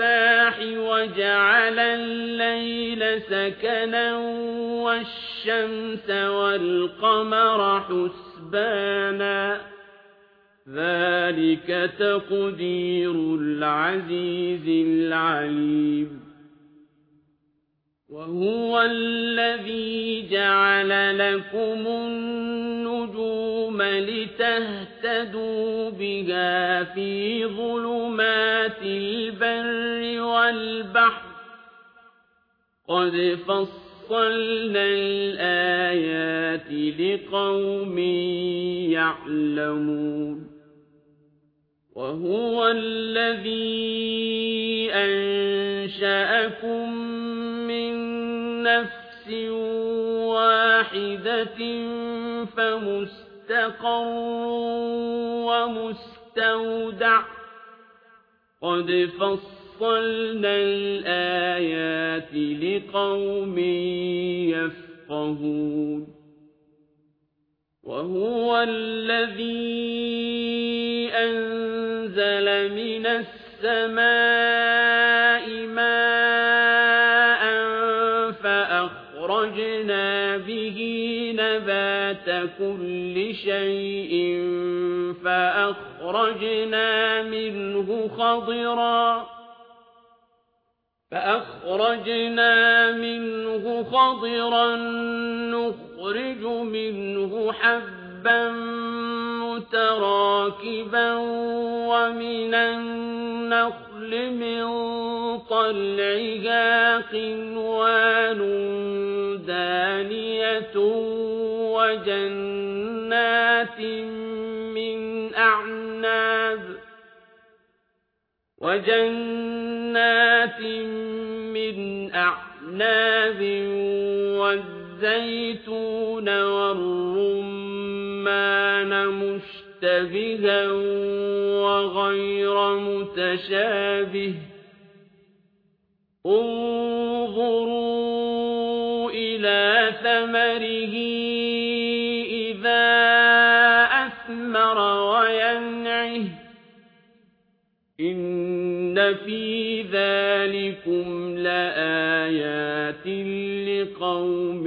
الْإِصْبَاحِ وَجَعَلَ اللَّيْلَ سَكَنًا وَالشَّمْسَ وَالْقَمَرَ حُسْبَانًا ۚ. ذَٰلِكَ تَقْدِيرُ الْعَزِيزِ الْعَلِيمِ. وَهُوَ الَّذِي جَعَلَ لَكُمُ النُّجُومَ لِتَهْتَدُوا بِهَا فِي ظُلُمَاتِ الْبَرِّ وَالْبَحْرِ ۗ. قَدْ فَصَّلْنَا الْآيَاتِ لِقَوْمٍ يَعْلَمُونَ. وَهُوَ الَّذِي أَنشَأَكُم مِّن نَّفْسٍ وَاحِدَةٍ فَمُسْتَقَرٌّ وَمُسْتَوْدَعٌ ۗ. قَدْ فَصَّلْنَا الْآيَاتِ لِقَوْمٍ يَفْقَهُونَ. وَهُوَ الَّذِي أَنزَلَ مِنَ السَّمَاءِ فَأَخْرَجْنَا بِهِ نَبَاتَ كُلِّ شَيْءٍ فَأَخْرَجْنَا مِنْهُ خَضِرًا نُّخْرِجُ مِنْهُ حَبًّا مُّتَرَاكِبًا وَمِنَ النَّخْلِ مِن طَلْعِهَا قِنْوَانٌ دَانِيَةٌ وَجَنَّاتٍ مِّنْ أَعْنَابٍ وَالزَّيْتُونَ وَالرُّمَّانَ مُشْتَبِهًا وَغَيْرَ مُتَشَابِهٍ ۗ انظُرُوا إِلَىٰ ثَمَرِهِ إِذَا أَثْمَرَ وَيَنْعِهِ ۚ إِنَّ فِي ذَٰلِكُمْ لَآيَاتٍ لِّقَوْمٍ